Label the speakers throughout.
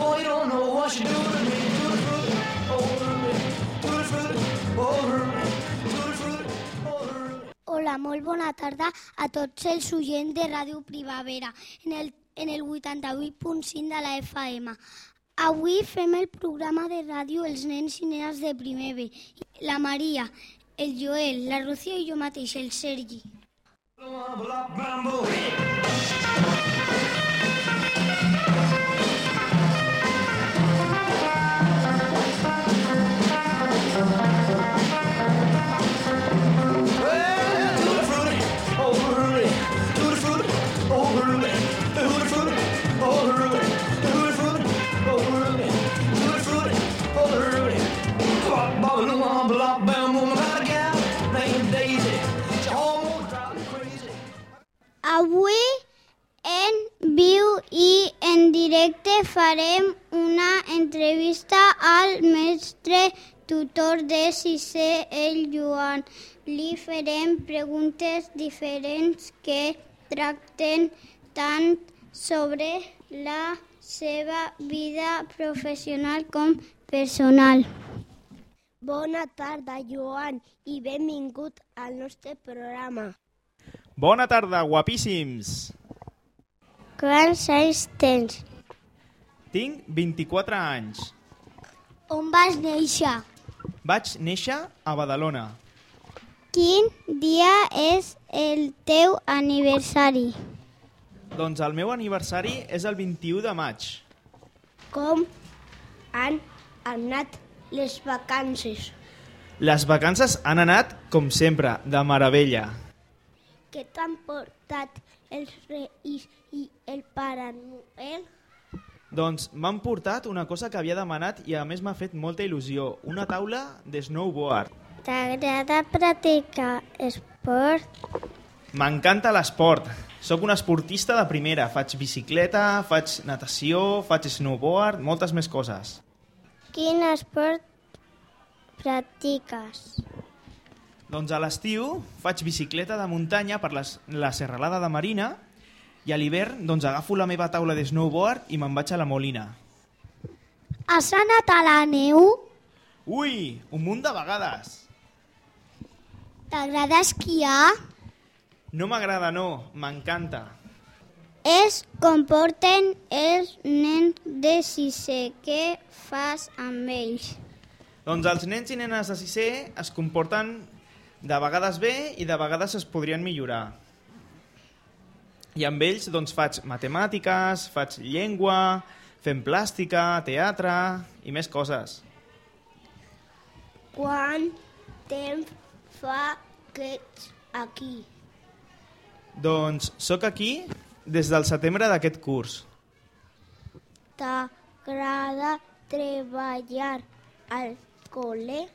Speaker 1: Boy, you don't know what she do to me. Tutti frutti, Rudy, tutti frutti, Rudy, tutti frutti, Rudy.
Speaker 2: Hola, molt bona tarda a tots els oients de Ràdio Primavera en el, en el 88.5 de la FM. Avui fem el programa de ràdio Els nens i nenes de primer B. La Maria, el Joel, la Rocío i
Speaker 3: jo
Speaker 2: mateix, el
Speaker 3: Sergi.
Speaker 1: Blah blah bam
Speaker 2: Avui en viu i en directe farem una entrevista al mestre tutor de sisè, el Joan. Li farem preguntes diferents que tracten tant sobre la seva vida professional com personal.
Speaker 4: Bona tarda, Joan, i benvingut al nostre programa.
Speaker 5: Bona tarda, guapíssims!
Speaker 4: Quants anys tens?
Speaker 5: Tinc 24 anys.
Speaker 2: On vas néixer?
Speaker 5: Vaig néixer a Badalona.
Speaker 2: Quin dia és el teu aniversari?
Speaker 5: Doncs el meu aniversari és el 21 de maig.
Speaker 4: Com han anat les vacances?
Speaker 5: Les vacances han anat, com sempre, de meravella.
Speaker 4: Què t'han portat els Reis i el Pare Noel?
Speaker 5: Doncs m'han portat una cosa que havia demanat i a més m'ha fet molta il·lusió, una taula de snowboard.
Speaker 6: T'agrada practicar
Speaker 4: esport?
Speaker 5: M'encanta l'esport. Sóc un esportista de primera. Faig bicicleta, faig natació, faig snowboard, moltes més coses.
Speaker 6: Quin esport practiques?
Speaker 5: Doncs a l'estiu faig bicicleta de muntanya per les, la serralada de Marina i a l'hivern doncs agafo la meva taula de snowboard i me'n vaig a la Molina.
Speaker 2: Has
Speaker 3: anat a
Speaker 2: la neu?
Speaker 5: Ui, un munt de vegades.
Speaker 2: T'agrada esquiar?
Speaker 5: No m'agrada, no, m'encanta.
Speaker 2: Es comporten els nens de sisè. Què fas amb ells?
Speaker 5: Doncs els nens i nenes de sisè es comporten de vegades bé i de vegades es podrien millorar. I amb ells doncs, faig matemàtiques, faig llengua, fem plàstica, teatre i més coses.
Speaker 4: Quant temps fa que ets aquí?
Speaker 5: Doncs sóc aquí des del setembre d'aquest curs.
Speaker 4: T'agrada treballar al col·le?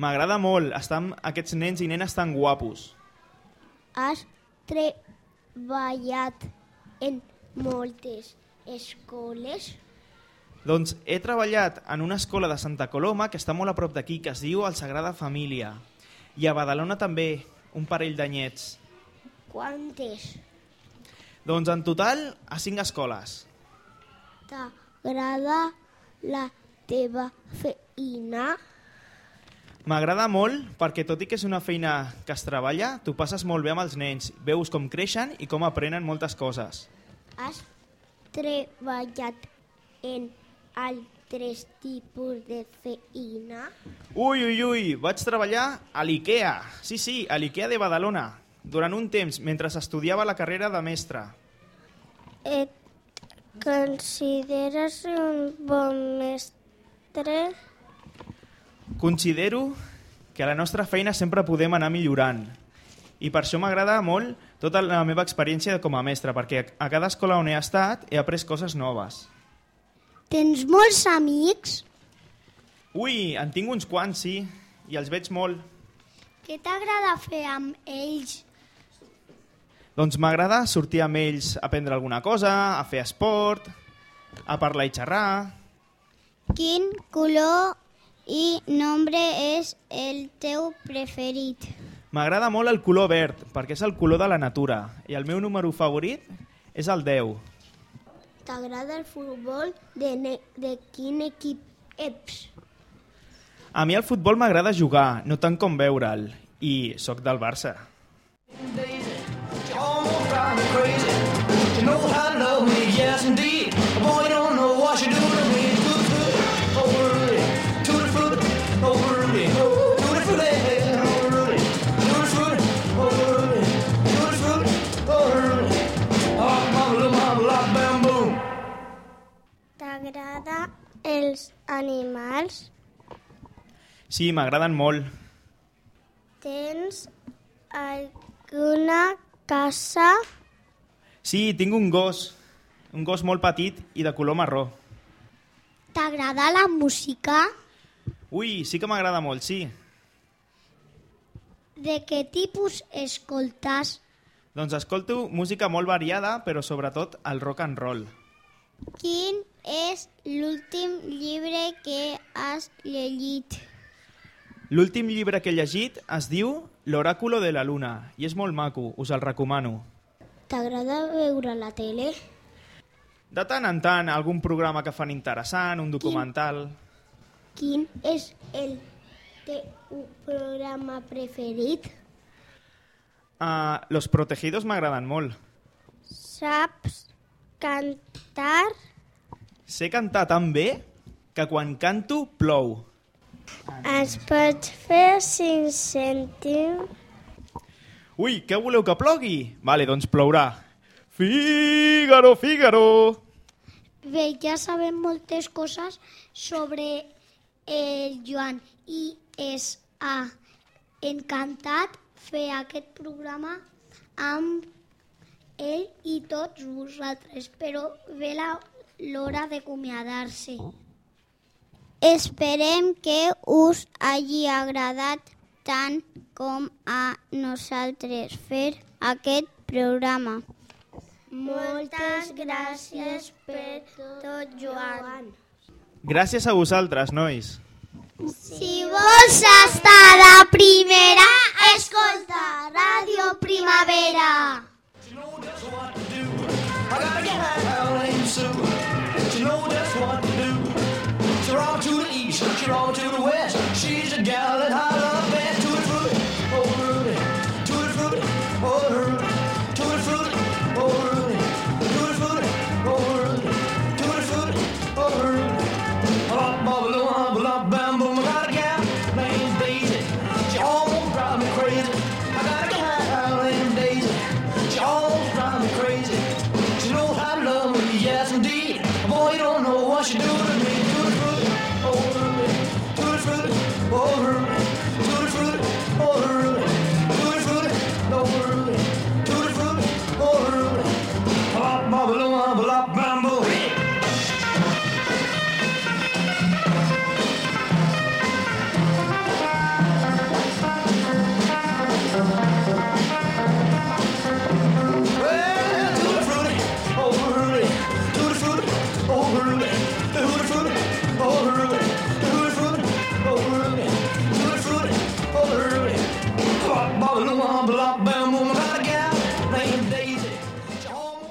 Speaker 5: M'agrada molt estar amb aquests nens i nenes tan guapos.
Speaker 4: Has treballat en moltes escoles?
Speaker 5: Doncs he treballat en una escola de Santa Coloma que està molt a prop d'aquí, que es diu El Sagrada Família. I a Badalona també, un parell d'anyets.
Speaker 4: Quantes?
Speaker 5: Doncs en total, a cinc escoles.
Speaker 4: T'agrada la teva feina?
Speaker 5: M'agrada molt perquè tot i que és una feina que es treballa, tu passes molt bé amb els nens, veus com creixen i com aprenen moltes coses.
Speaker 4: Has treballat en altres tipus de feina?
Speaker 5: Ui, ui, ui, vaig treballar a l'IKEA. Sí, sí, a l'IKEA de Badalona. durant un temps mentre estudiava la carrera de mestre?
Speaker 6: Et consideres un bon mestre?
Speaker 5: Considero que a la nostra feina sempre podem anar millorant i per això m'agrada molt tota la meva experiència com a mestre, perquè a cada escola on he estat he après coses noves.
Speaker 3: Tens molts amics?
Speaker 5: Ui, en tinc uns quants, sí, i els veig molt.
Speaker 3: Què t'agrada fer amb ells?
Speaker 5: Doncs m'agrada sortir amb ells a aprendre alguna cosa, a fer esport, a parlar i xerrar.
Speaker 2: Quin color i nombre és el teu preferit?
Speaker 5: M'agrada molt el color verd, perquè és el color de la natura, i el meu número favorit és el 10.
Speaker 4: T'agrada el futbol? De, ne- de quin equip ets?
Speaker 5: A mi el futbol m'agrada jugar, no tant com veure'l, i sóc del Barça.
Speaker 1: You know to love me, yes indeed.
Speaker 6: Els animals?
Speaker 5: Sí, m'agraden molt.
Speaker 6: Tens alguna casa?
Speaker 5: Sí, tinc un gos, un gos molt petit i de color marró.
Speaker 2: T'agrada la música?
Speaker 5: Ui, sí que m'agrada molt, sí.
Speaker 2: De què tipus escoltes?
Speaker 5: Doncs escolto música molt variada, però sobretot el rock and roll.
Speaker 2: Quin és l'últim llibre que has llegit?
Speaker 5: L'últim llibre que he llegit es diu L'oràculo de la luna i és molt maco, us el recomano.
Speaker 4: T'agrada veure la tele?
Speaker 5: De tant en tant, algun programa que fan interessant, un documental...
Speaker 4: Quin és el teu programa preferit?
Speaker 5: Uh, Los Protegidos m'agraden molt.
Speaker 6: Saps cantar?
Speaker 5: Sé cantar tan bé que quan canto plou.
Speaker 6: Ens pots fer 5 cèntims?
Speaker 5: Ui, què voleu que plogui? Vale, doncs plourà. Fígaro, Fígaro!
Speaker 2: Bé, ja sabem moltes
Speaker 3: coses
Speaker 2: sobre el Joan
Speaker 3: i és
Speaker 2: ah,
Speaker 3: encantat fer aquest programa
Speaker 2: amb
Speaker 3: ell
Speaker 2: i
Speaker 3: tots
Speaker 2: vosaltres, però ve la- l'hora
Speaker 3: d'acomiadar-se.
Speaker 2: Esperem que us hagi agradat tant com a nosaltres fer aquest programa. Moltes gràcies per
Speaker 4: tot,
Speaker 2: Joan.
Speaker 5: Gràcies a vosaltres, nois.
Speaker 2: Si vols estar de primera, escolta Ràdio Primavera.
Speaker 1: You know know just what to do. She's all to the east, she's all to the west. She's a gal that I love best. Tutti frutti, oh Rudy. Tutti frutti, oh Rudy. Tutti frutti, oh Rudy. Tutti frutti, oh Rudy. Tutti frutti, oh Rudy. Hop, bobble.